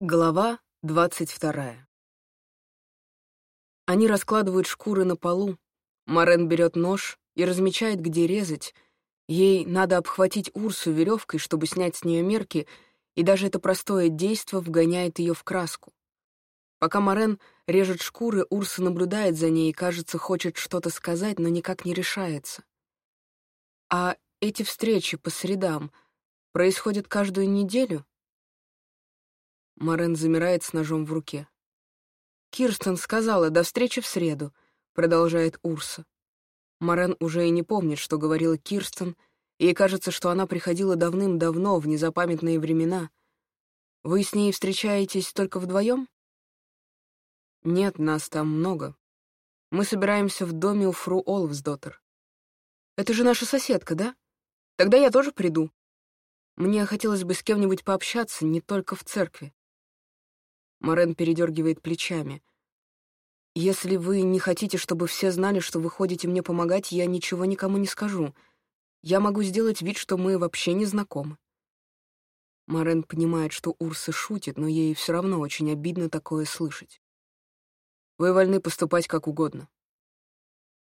Глава двадцать вторая. Они раскладывают шкуры на полу. Марен берет нож и размечает, где резать. Ей надо обхватить Урсу веревкой, чтобы снять с нее мерки, и даже это простое действо вгоняет ее в краску. Пока Марен режет шкуры, Урса наблюдает за ней и, кажется, хочет что-то сказать, но никак не решается. А эти встречи по средам происходят каждую неделю? Морен замирает с ножом в руке. «Кирстен сказала, до встречи в среду», — продолжает Урса. Морен уже и не помнит, что говорила Кирстен, и кажется, что она приходила давным-давно, в незапамятные времена. «Вы с ней встречаетесь только вдвоем?» «Нет, нас там много. Мы собираемся в доме у фру Олвсдоттер. Это же наша соседка, да? Тогда я тоже приду. Мне хотелось бы с кем-нибудь пообщаться, не только в церкви. Морен передергивает плечами. «Если вы не хотите, чтобы все знали, что вы ходите мне помогать, я ничего никому не скажу. Я могу сделать вид, что мы вообще не знакомы». Морен понимает, что Урса шутит, но ей все равно очень обидно такое слышать. «Вы вольны поступать как угодно».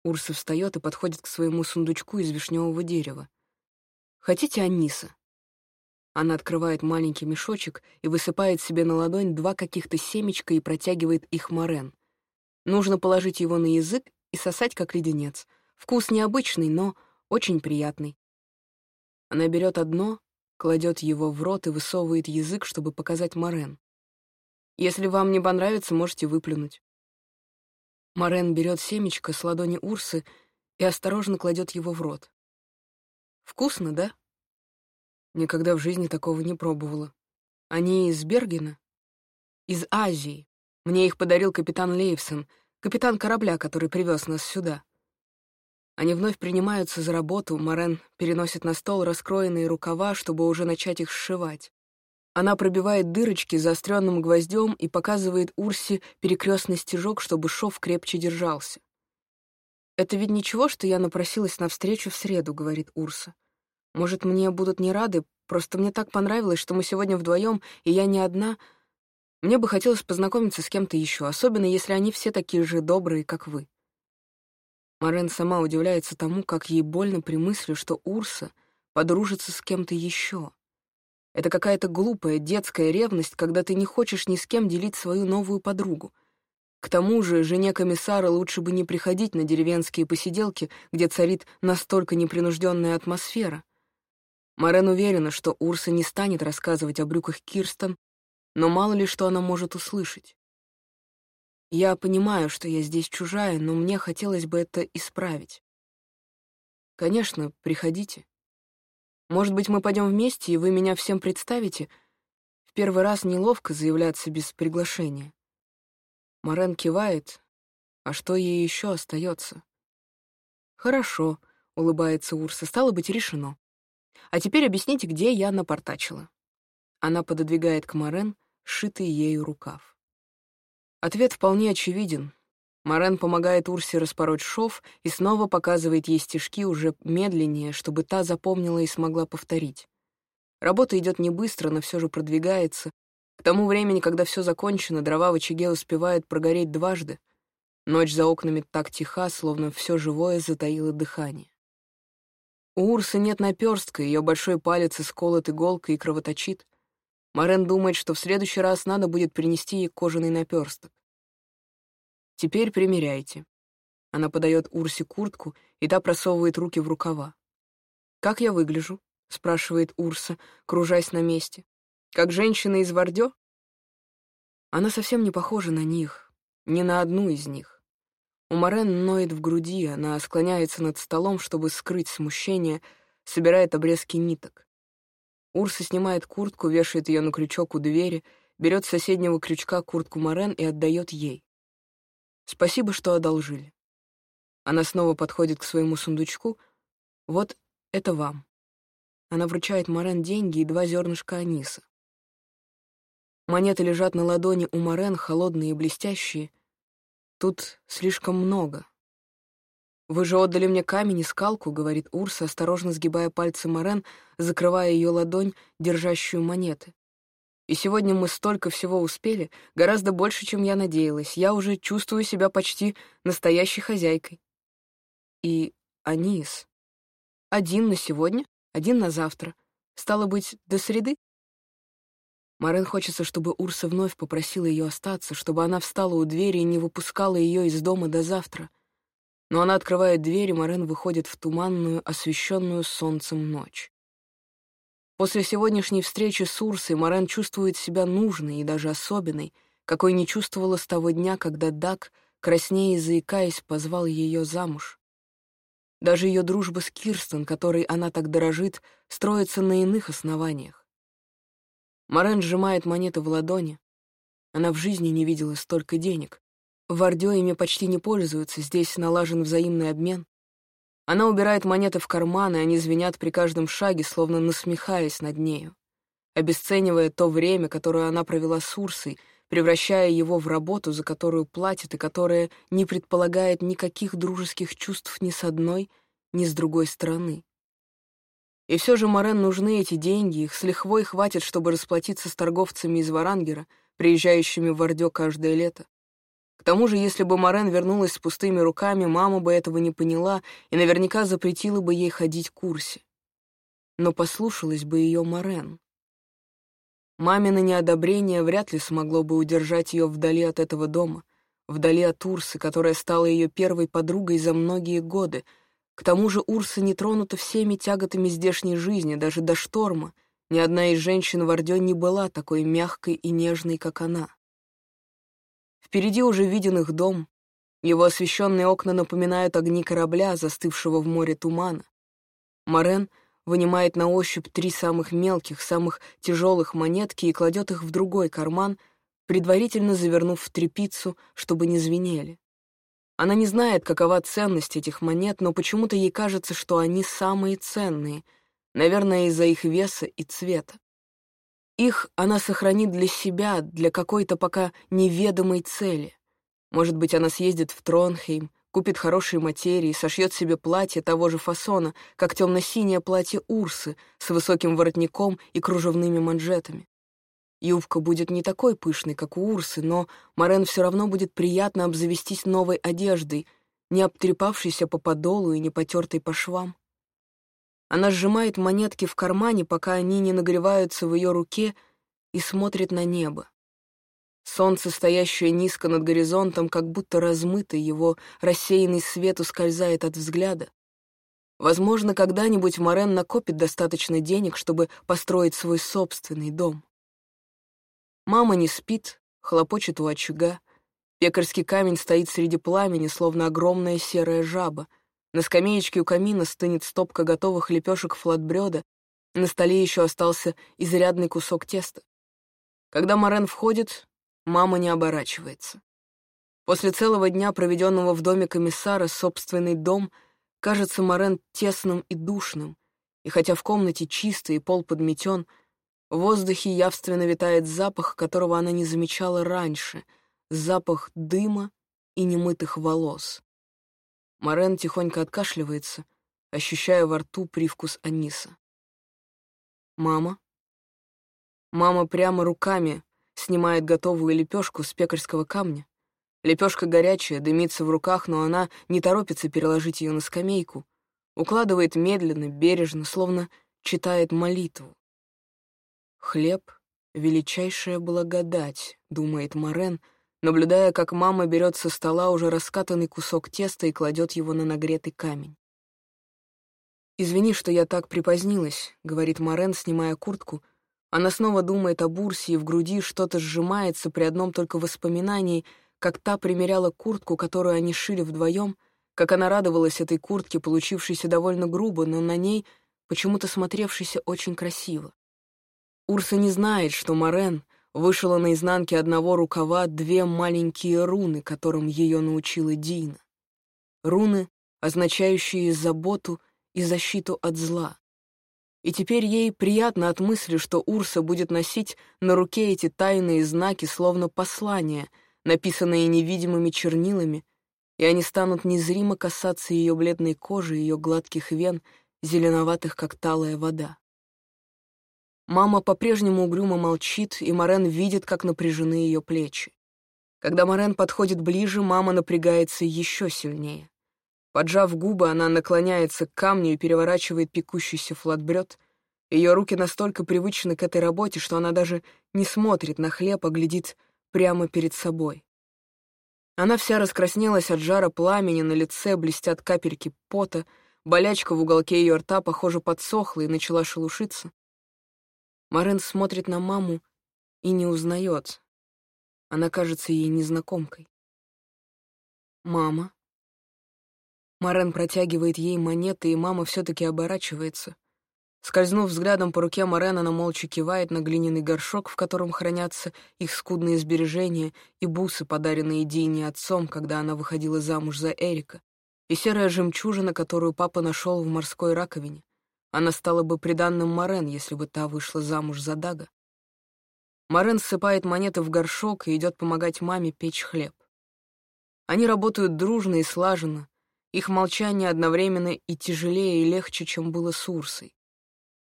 Урса встает и подходит к своему сундучку из вишневого дерева. «Хотите аниса?» Она открывает маленький мешочек и высыпает себе на ладонь два каких-то семечка и протягивает их Морен. Нужно положить его на язык и сосать, как леденец. Вкус необычный, но очень приятный. Она берет одно, кладет его в рот и высовывает язык, чтобы показать Морен. Если вам не понравится, можете выплюнуть. Морен берет семечко с ладони Урсы и осторожно кладет его в рот. Вкусно, да? Никогда в жизни такого не пробовала. Они из Бергена? Из Азии. Мне их подарил капитан Лейвсон, капитан корабля, который привез нас сюда. Они вновь принимаются за работу, Морен переносит на стол раскроенные рукава, чтобы уже начать их сшивать. Она пробивает дырочки заостренным гвоздем и показывает Урсе перекрестный стежок, чтобы шов крепче держался. «Это ведь ничего, что я напросилась на встречу в среду», — говорит Урса. Может, мне будут не рады, просто мне так понравилось, что мы сегодня вдвоем, и я не одна. Мне бы хотелось познакомиться с кем-то еще, особенно если они все такие же добрые, как вы. Марен сама удивляется тому, как ей больно при мысли, что Урса подружится с кем-то еще. Это какая-то глупая детская ревность, когда ты не хочешь ни с кем делить свою новую подругу. К тому же жене комиссара лучше бы не приходить на деревенские посиделки, где царит настолько непринужденная атмосфера. Морен уверена, что Урса не станет рассказывать о брюках Кирстен, но мало ли что она может услышать. Я понимаю, что я здесь чужая, но мне хотелось бы это исправить. Конечно, приходите. Может быть, мы пойдем вместе, и вы меня всем представите? В первый раз неловко заявляться без приглашения. Морен кивает. А что ей еще остается? Хорошо, улыбается Урса, стало быть, решено. А теперь объясните, где я напортачила». Она пододвигает к Морен сшитый ею рукав. Ответ вполне очевиден. Морен помогает Урсе распороть шов и снова показывает ей стежки уже медленнее, чтобы та запомнила и смогла повторить. Работа идет не быстро, но все же продвигается. К тому времени, когда все закончено, дрова в очаге успевают прогореть дважды. Ночь за окнами так тиха, словно все живое затаило дыхание. У Урсы нет наперстка, ее большой палец исколот иголкой и кровоточит. Марен думает, что в следующий раз надо будет принести ей кожаный наперсток. «Теперь примеряйте». Она подает Урсе куртку, и та просовывает руки в рукава. «Как я выгляжу?» — спрашивает Урса, кружась на месте. «Как женщина из Вардё?» Она совсем не похожа на них, ни на одну из них. У Морен ноет в груди, она склоняется над столом, чтобы скрыть смущение, собирает обрезки ниток. Урса снимает куртку, вешает ее на крючок у двери, берет с соседнего крючка куртку Морен и отдает ей. Спасибо, что одолжили. Она снова подходит к своему сундучку. Вот это вам. Она вручает Морен деньги и два зернышка аниса. Монеты лежат на ладони у Морен, холодные и блестящие — Тут слишком много. «Вы же отдали мне камень и скалку», — говорит Урса, осторожно сгибая пальцы Морен, закрывая ее ладонь, держащую монеты. И сегодня мы столько всего успели, гораздо больше, чем я надеялась. Я уже чувствую себя почти настоящей хозяйкой. И Анис. Один на сегодня, один на завтра. Стало быть, до среды? Марен хочется, чтобы Урса вновь попросила ее остаться, чтобы она встала у двери и не выпускала ее из дома до завтра. Но она открывает дверь, и Марен выходит в туманную, освещенную солнцем ночь. После сегодняшней встречи с Урсой Марен чувствует себя нужной и даже особенной, какой не чувствовала с того дня, когда Дак, краснея и заикаясь, позвал ее замуж. Даже ее дружба с Кирстен, которой она так дорожит, строится на иных основаниях. Марен сжимает монеты в ладони. Она в жизни не видела столько денег. В Ордё ими почти не пользуются, здесь налажен взаимный обмен. Она убирает монеты в карман, и они звенят при каждом шаге, словно насмехаясь над нею, обесценивая то время, которое она провела с Урсой, превращая его в работу, за которую платит и которая не предполагает никаких дружеских чувств ни с одной, ни с другой стороны. И все же Морен нужны эти деньги, их с лихвой хватит, чтобы расплатиться с торговцами из Варангера, приезжающими в Ордё каждое лето. К тому же, если бы Морен вернулась с пустыми руками, мама бы этого не поняла и наверняка запретила бы ей ходить к курсе. Но послушалась бы ее Морен. Мамино неодобрение вряд ли смогло бы удержать ее вдали от этого дома, вдали от Урсы, которая стала ее первой подругой за многие годы — к тому же Урса не тронута всеми тяготами здешней жизни, даже до шторма. Ни одна из женщин в Ордё не была такой мягкой и нежной, как она. Впереди уже виден их дом. Его освещенные окна напоминают огни корабля, застывшего в море тумана. Морен вынимает на ощупь три самых мелких, самых тяжелых монетки и кладет их в другой карман, предварительно завернув в тряпицу, чтобы не звенели. Она не знает, какова ценность этих монет, но почему-то ей кажется, что они самые ценные, наверное, из-за их веса и цвета. Их она сохранит для себя, для какой-то пока неведомой цели. Может быть, она съездит в Тронхейм, купит хорошие материи, сошьет себе платье того же фасона, как темно-синее платье Урсы с высоким воротником и кружевными манжетами. Юбка будет не такой пышной, как у Урсы, но Морен все равно будет приятно обзавестись новой одеждой, не обтрепавшейся по подолу и не потертой по швам. Она сжимает монетки в кармане, пока они не нагреваются в ее руке, и смотрит на небо. Солнце, стоящее низко над горизонтом, как будто размыто, его рассеянный свет ускользает от взгляда. Возможно, когда-нибудь Морен накопит достаточно денег, чтобы построить свой собственный дом. Мама не спит, хлопочет у очага. Пекарский камень стоит среди пламени, словно огромная серая жаба. На скамеечке у камина стынет стопка готовых лепешек флатбрёда, на столе еще остался изрядный кусок теста. Когда Морен входит, мама не оборачивается. После целого дня, проведенного в доме комиссара, собственный дом кажется Морен тесным и душным, и хотя в комнате чисто и пол подметен — в воздухе явственно витает запах, которого она не замечала раньше, запах дыма и немытых волос. Морен тихонько откашливается, ощущая во рту привкус аниса. «Мама?» Мама прямо руками снимает готовую лепешку с пекарского камня. Лепешка горячая, дымится в руках, но она не торопится переложить ее на скамейку. Укладывает медленно, бережно, словно читает молитву. «Хлеб — величайшая благодать», — думает Морен, наблюдая, как мама берет со стола уже раскатанный кусок теста и кладет его на нагретый камень. «Извини, что я так припозднилась», — говорит Морен, снимая куртку. Она снова думает о Бурсе, и в груди что-то сжимается при одном только воспоминании, как та примеряла куртку, которую они шили вдвоем, как она радовалась этой куртке, получившейся довольно грубо, но на ней почему-то смотревшейся очень красиво. Урса не знает, что Морен вышила на изнанке одного рукава две маленькие руны, которым ее научила Дина. Руны, означающие заботу и защиту от зла. И теперь ей приятно от мысли, что Урса будет носить на руке эти тайные знаки, словно послания, написанные невидимыми чернилами, и они станут незримо касаться ее бледной кожи, ее гладких вен, зеленоватых, как талая вода. Мама по-прежнему угрюмо молчит, и Морен видит, как напряжены ее плечи. Когда Морен подходит ближе, мама напрягается еще сильнее. Поджав губы, она наклоняется к камню и переворачивает пекущийся флатбрёд. Ее руки настолько привычны к этой работе, что она даже не смотрит на хлеб, а глядит прямо перед собой. Она вся раскраснелась от жара пламени, на лице блестят капельки пота, болячка в уголке ее рта, похоже, подсохла и начала шелушиться. Марен смотрит на маму и не узнает. Она кажется ей незнакомкой. «Мама», Марен протягивает ей монеты, и мама все-таки оборачивается. Скользнув взглядом по руке Марен, она молча кивает на глиняный горшок, в котором хранятся их скудные сбережения и бусы, подаренные Дине отцом, когда она выходила замуж за Эрика, и серая жемчужина, которую папа нашел в морской раковине. Она стала бы приданным Марен, если бы та вышла замуж за Дага. Марен ссыпает монеты в горшок и идет помогать маме печь хлеб. Они работают дружно и слаженно, их молчание одновременно и тяжелее, и легче, чем было с Урсой.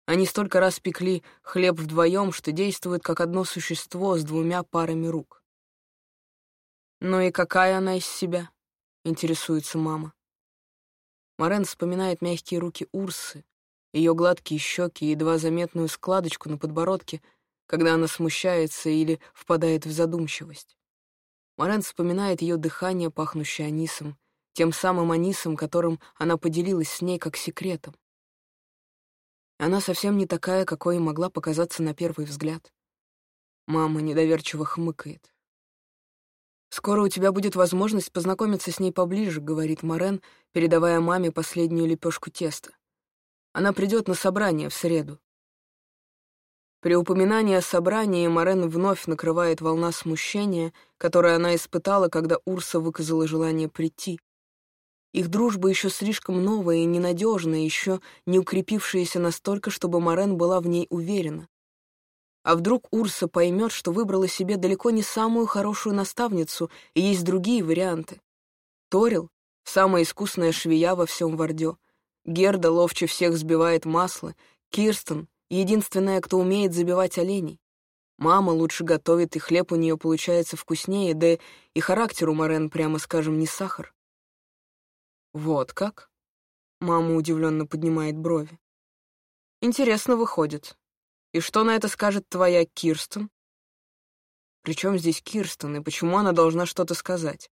Они столько раз пекли хлеб вдвоем, что действуют как одно существо с двумя парами рук. «Ну и какая она из себя?» — интересуется мама. Морен вспоминает мягкие руки Урсы, ее гладкие щеки и едва заметную складочку на подбородке, когда она смущается или впадает в задумчивость. Морен вспоминает ее дыхание, пахнущее анисом, тем самым анисом, которым она поделилась с ней как секретом. Она совсем не такая, какой могла показаться на первый взгляд. Мама недоверчиво хмыкает. «Скоро у тебя будет возможность познакомиться с ней поближе», — говорит Морен, передавая маме последнюю лепешку теста. «Она придет на собрание в среду». При упоминании о собрании Морен вновь накрывает волна смущения, которое она испытала, когда Урса выказала желание прийти. Их дружба еще слишком новая и ненадежная, еще не укрепившаяся настолько, чтобы Морен была в ней уверена. А вдруг Урса поймет, что выбрала себе далеко не самую хорошую наставницу, и есть другие варианты. Торил — самая искусная швея во всем Вардё. Герда ловче всех сбивает масло. Кирстен — единственная, кто умеет забивать оленей. Мама лучше готовит, и хлеб у нее получается вкуснее, да и характер у Морен, прямо скажем, не сахар. «Вот как?» Мама удивленно поднимает брови. «Интересно выходит. И что на это скажет твоя Кирстен?» «Причем здесь Кирстен, и почему она должна что-то сказать?»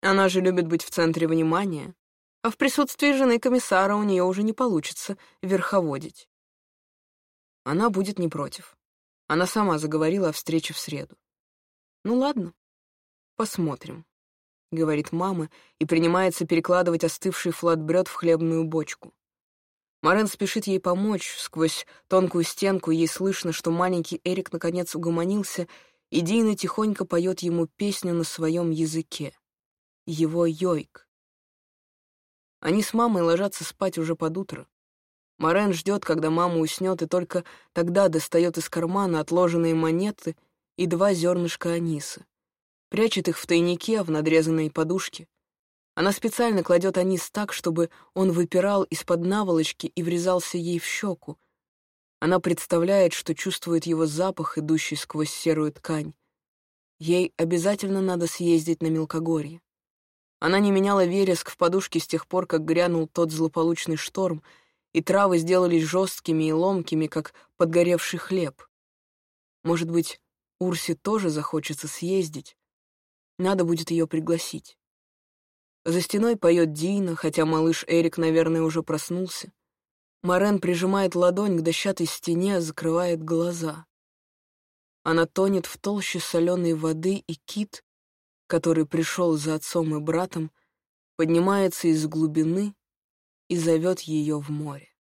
«Она же любит быть в центре внимания, а в присутствии жены комиссара у нее уже не получится верховодить». Она будет не против. Она сама заговорила о встрече в среду. «Ну ладно, посмотрим». — говорит мама и принимается перекладывать остывший флатбрёд в хлебную бочку. Марен спешит ей помочь. Сквозь тонкую стенку ей слышно, что маленький Эрик наконец угомонился, и Дина тихонько поет ему песню на своем языке. Его йойк. Они с мамой ложатся спать уже под утро. Марен ждет, когда мама уснет, и только тогда достает из кармана отложенные монеты и два зернышка аниса прячет их в тайнике в надрезанной подушке. Она специально кладет анис так, чтобы он выпирал из-под наволочки и врезался ей в щеку. Она представляет, что чувствует его запах, идущий сквозь серую ткань. Ей обязательно надо съездить на мелкогорье. Она не меняла вереск в подушке с тех пор, как грянул тот злополучный шторм, и травы сделались жесткими и ломкими, как подгоревший хлеб. Может быть, Урсе тоже захочется съездить, надо будет ее пригласить. За стеной поет Дина, хотя малыш Эрик, наверное, уже проснулся. Морен прижимает ладонь к дощатой стене, закрывает глаза. Она тонет в толще соленой воды, и кит, который пришел за отцом и братом, поднимается из глубины и зовет ее в море.